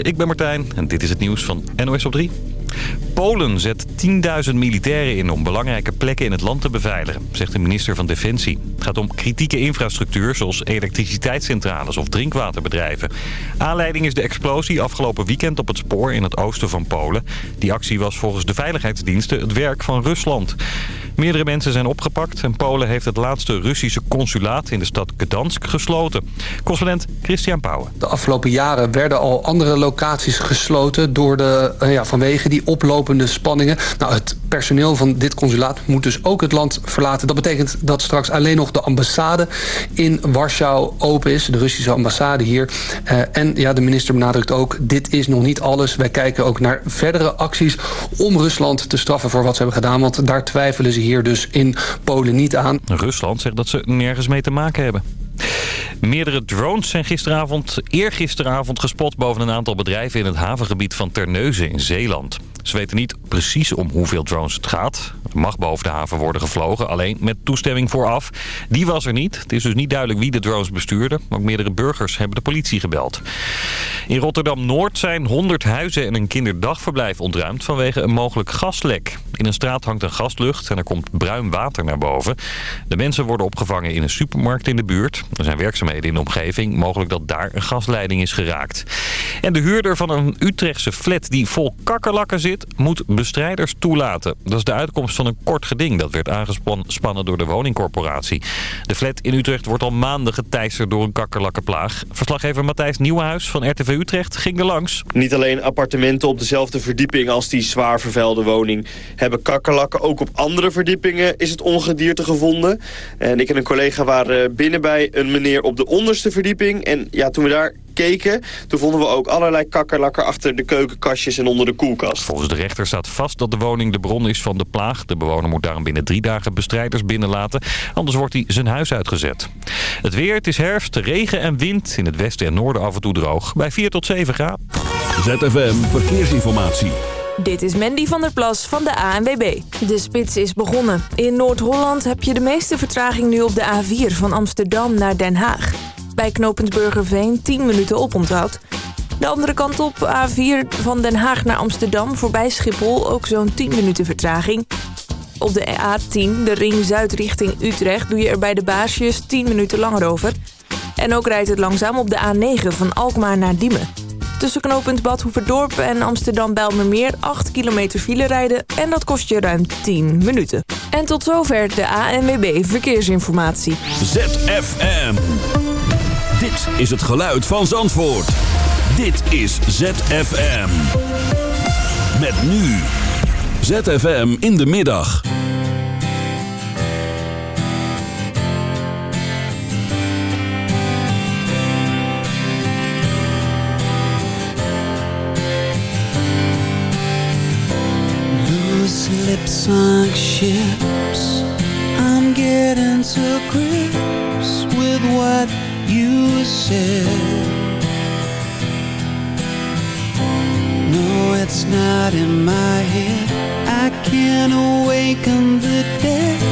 Ik ben Martijn en dit is het nieuws van NOS op 3. Polen zet 10.000 militairen in om belangrijke plekken in het land te beveiligen, zegt de minister van Defensie. Het gaat om kritieke infrastructuur zoals elektriciteitscentrales of drinkwaterbedrijven. Aanleiding is de explosie afgelopen weekend op het spoor in het oosten van Polen. Die actie was volgens de veiligheidsdiensten het werk van Rusland. Meerdere mensen zijn opgepakt en Polen heeft het laatste Russische consulaat in de stad Gdansk gesloten. Correspondent Christian Pauwen. De afgelopen jaren werden al andere locaties gesloten door de, uh, ja, vanwege die oplopende spanningen. Nou, het personeel van dit consulaat moet dus ook het land verlaten. Dat betekent dat straks alleen nog de ambassade in Warschau open is. De Russische ambassade hier. Uh, en ja, de minister benadrukt ook, dit is nog niet alles. Wij kijken ook naar verdere acties om Rusland te straffen voor wat ze hebben gedaan. Want daar twijfelen ze hier dus in Polen niet aan. Rusland zegt dat ze nergens mee te maken hebben. Meerdere drones zijn gisteravond, eergisteravond gespot boven een aantal bedrijven in het havengebied van Terneuzen in Zeeland. Ze weten niet precies om hoeveel drones het gaat. Er mag boven de haven worden gevlogen, alleen met toestemming vooraf. Die was er niet. Het is dus niet duidelijk wie de drones bestuurde. Ook meerdere burgers hebben de politie gebeld. In Rotterdam-Noord zijn 100 huizen en een kinderdagverblijf ontruimd vanwege een mogelijk gaslek. In een straat hangt een gaslucht en er komt bruin water naar boven. De mensen worden opgevangen in een supermarkt in de buurt. Er zijn werkzaamheden in de omgeving. Mogelijk dat daar een gasleiding is geraakt. En de huurder van een Utrechtse flat die vol kakkerlakken zit... moet bestrijders toelaten. Dat is de uitkomst van een kort geding. Dat werd aangespannen door de woningcorporatie. De flat in Utrecht wordt al maanden geteisterd door een kakkerlakkenplaag. Verslaggever Matthijs Nieuwenhuis van RTV Utrecht ging er langs. Niet alleen appartementen op dezelfde verdieping als die zwaar vervuilde woning... hebben kakkerlakken. Ook op andere verdiepingen is het ongedierte gevonden. En ik en een collega waren binnen bij een meneer op de onderste verdieping. En ja, toen we daar keken, toen vonden we ook allerlei kakkerlakken achter de keukenkastjes en onder de koelkast. Volgens de rechter staat vast dat de woning de bron is van de plaag. De bewoner moet daarom binnen drie dagen bestrijders binnenlaten. Anders wordt hij zijn huis uitgezet. Het weer, het is herfst, regen en wind. In het westen en noorden af en toe droog. Bij 4 tot 7 graden. ZFM Verkeersinformatie. Dit is Mandy van der Plas van de ANWB. De spits is begonnen. In Noord-Holland heb je de meeste vertraging nu op de A4 van Amsterdam naar Den Haag. Bij knooppunt Burgerveen 10 minuten oponthoud. De andere kant op, A4 van Den Haag naar Amsterdam, voorbij Schiphol, ook zo'n 10 minuten vertraging. Op de A10, de ring zuid richting Utrecht, doe je er bij de baasjes 10 minuten langer over. En ook rijdt het langzaam op de A9 van Alkmaar naar Diemen. Tussen knooppunt Badhoevedorp en Amsterdam-Bijlmermeer 8 kilometer file rijden en dat kost je ruim 10 minuten. En tot zover de ANWB Verkeersinformatie. ZFM. Dit is het geluid van Zandvoort. Dit is ZFM. Met nu. ZFM in de middag. Lips sunk ships. I'm getting to grips with what you said. No, it's not in my head. I can't awaken the dead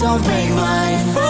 Don't break my phone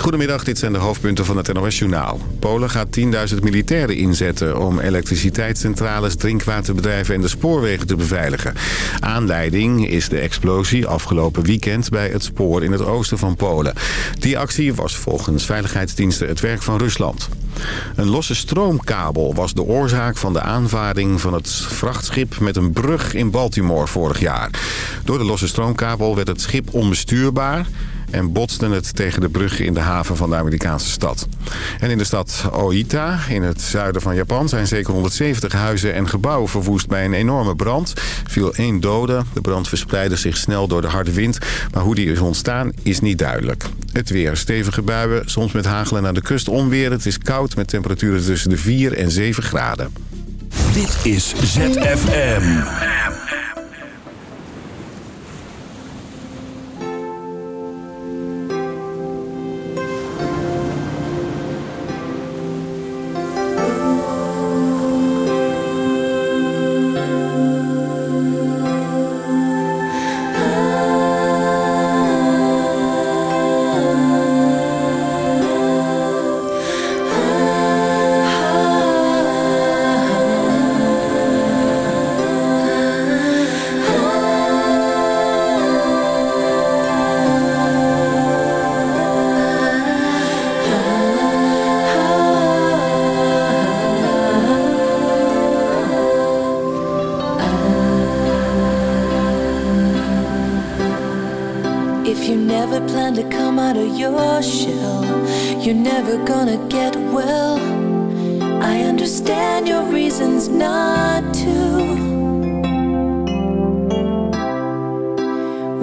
Goedemiddag, dit zijn de hoofdpunten van het NOS-journaal. Polen gaat 10.000 militairen inzetten om elektriciteitscentrales, drinkwaterbedrijven en de spoorwegen te beveiligen. Aanleiding is de explosie afgelopen weekend bij het spoor in het oosten van Polen. Die actie was volgens veiligheidsdiensten het werk van Rusland. Een losse stroomkabel was de oorzaak van de aanvaring van het vrachtschip met een brug in Baltimore vorig jaar. Door de losse stroomkabel werd het schip onbestuurbaar en botste het tegen de brug in de haven van de Amerikaanse stad. En in de stad Oita, in het zuiden van Japan, zijn zeker 170 huizen en gebouwen verwoest bij een enorme brand. Viel één dode. De brand verspreidde zich snel door de harde wind, maar hoe die is ontstaan is niet duidelijk. Het weer, stevige buien, soms met hagelen naar de kust onweer. Het is koud met temperaturen tussen de 4 en 7 graden. Dit is ZFM.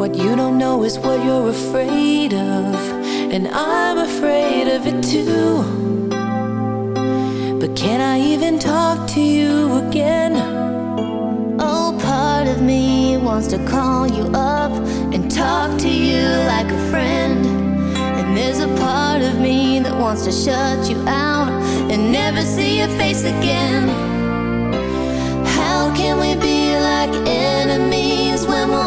What you don't know is what you're afraid of, and I'm afraid of it too. But can I even talk to you again? Oh, part of me wants to call you up and talk to you like a friend. And there's a part of me that wants to shut you out and never see your face again. How can we be like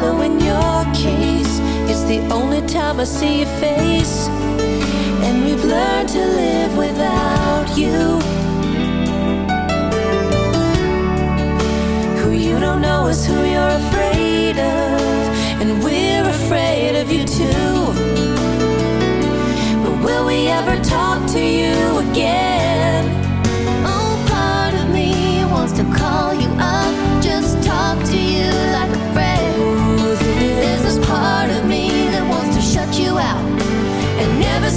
I've following your case. It's the only time I see your face. And we've learned to live without you. Who you don't know is who you're afraid of. And we're afraid of you too. But will we ever talk to you again? Oh, part of me wants to call you up,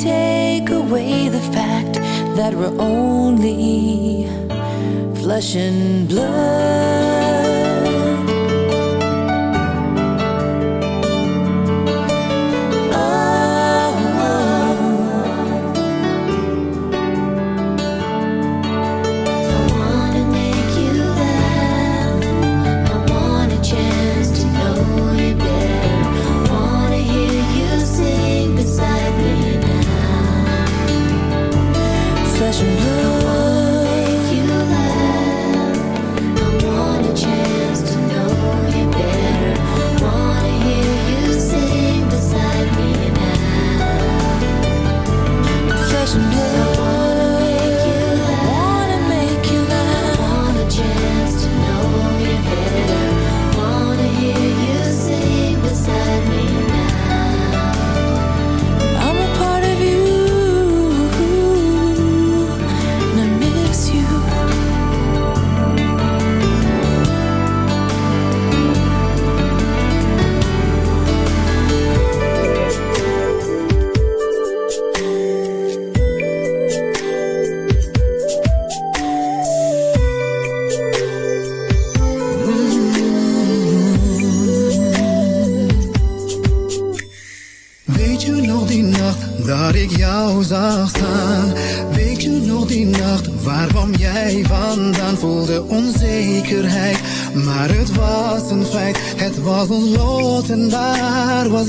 take away the fact that we're only flesh and blood.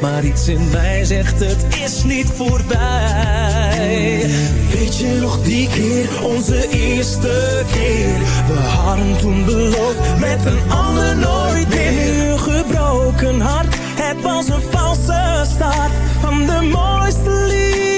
Maar iets in mij zegt het is niet voorbij. Weet je nog die keer, onze eerste keer? We hadden toen beloofd met een ander nooit meer. Een gebroken hart, het was een valse start van de mooiste liefde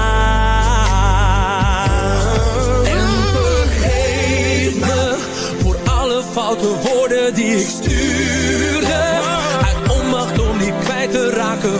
Die ik stuurde. Uit onmacht om niet kwijt te raken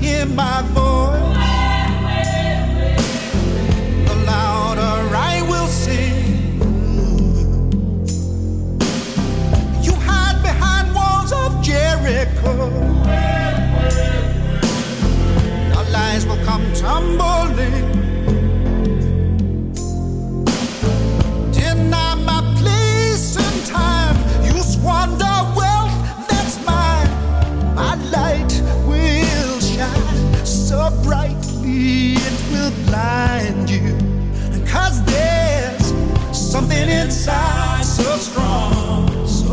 hear my voice. The louder I will sing. You hide behind walls of Jericho. Lies will come tumbling.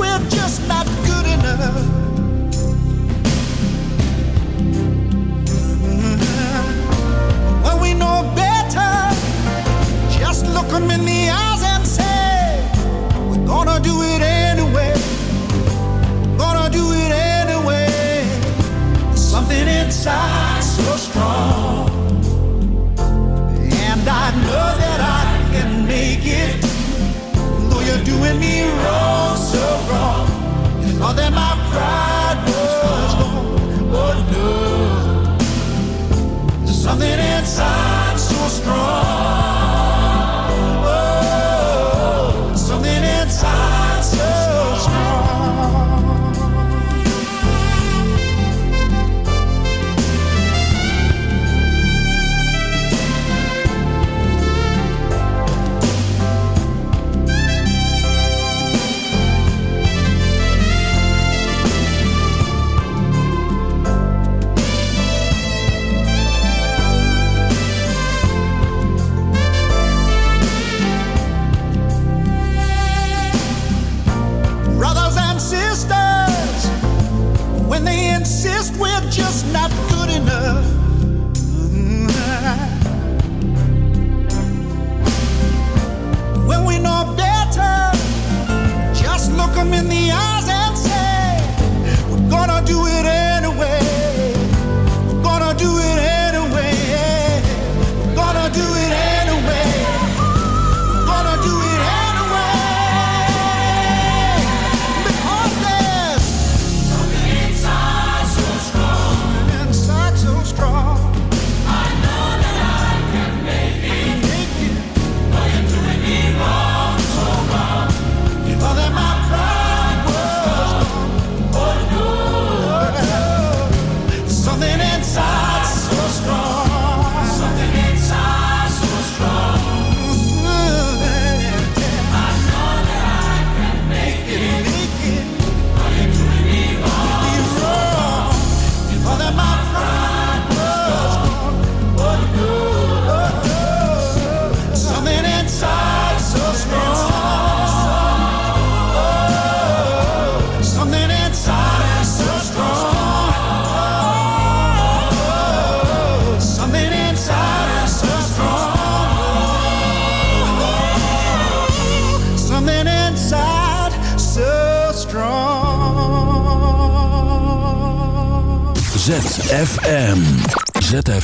We'll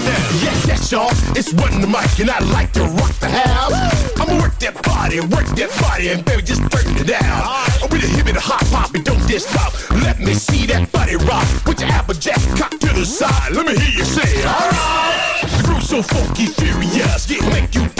get down. Yes, yes, y'all. It's Run the Mic, and I like to rock the house. I'ma work that body, work that body, and baby, just turn it down. With a hip and a hop hop, and don't diss stop. Let me see that body rock. With your applejack cock to the side. Let me hear you say, alright. The groove's so funky, furious. Yeah, make you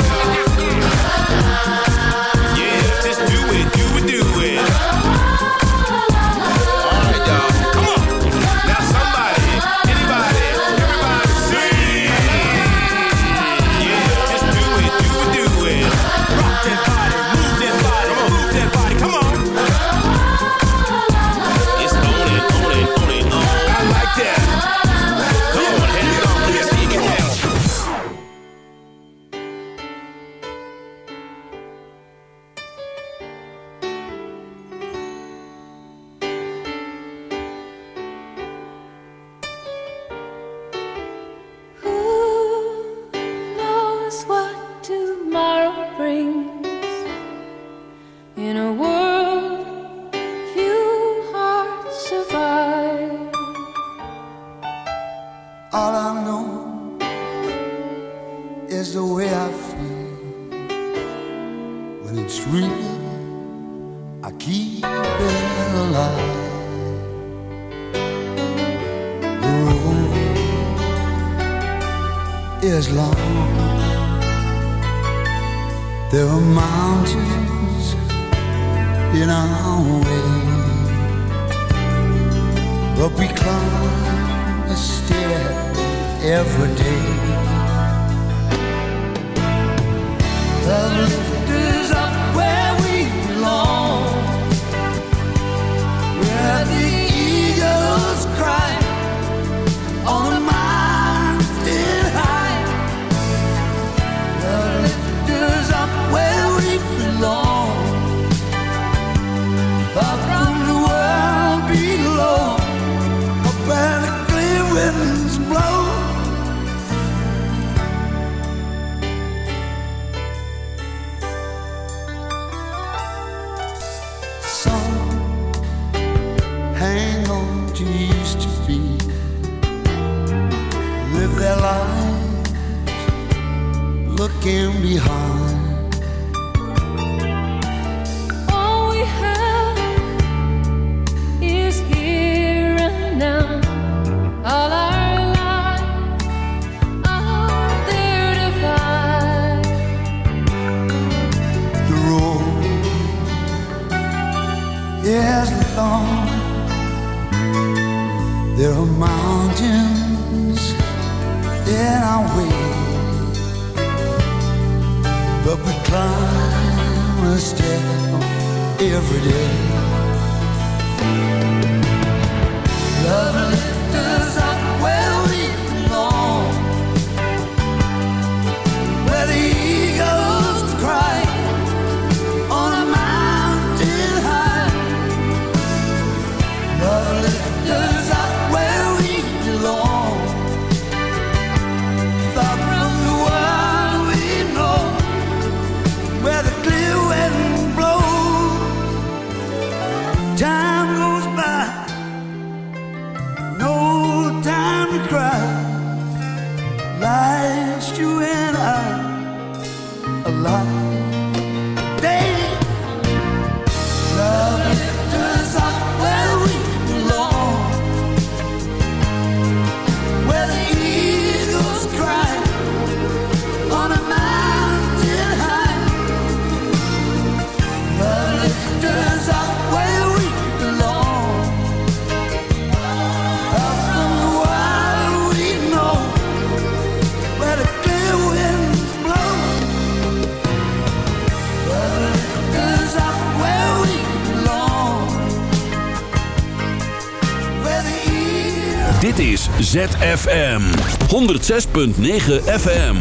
ZFM. 106.9 FM.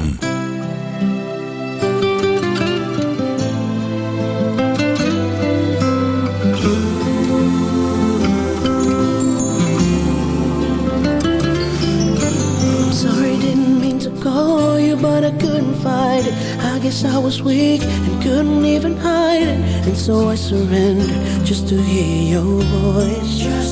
but I couldn't fight it. I guess I was weak and couldn't even hide it. And so I surrendered just to hear your voice.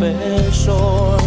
me sure.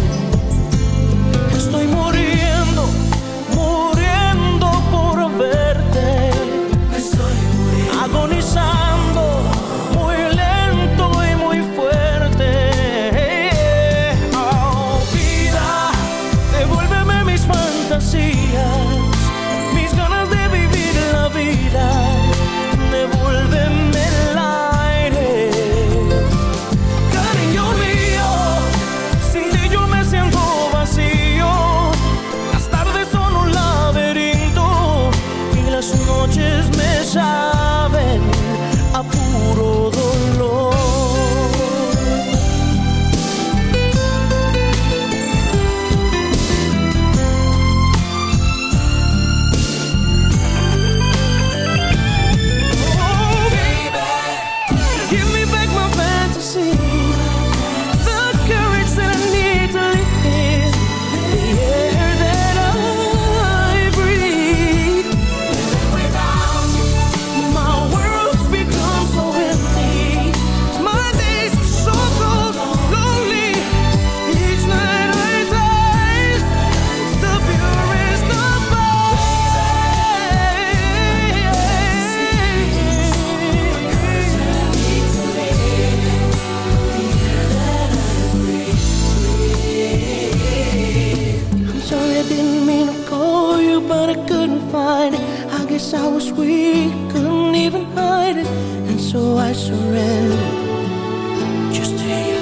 surrender just to hear